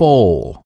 fall.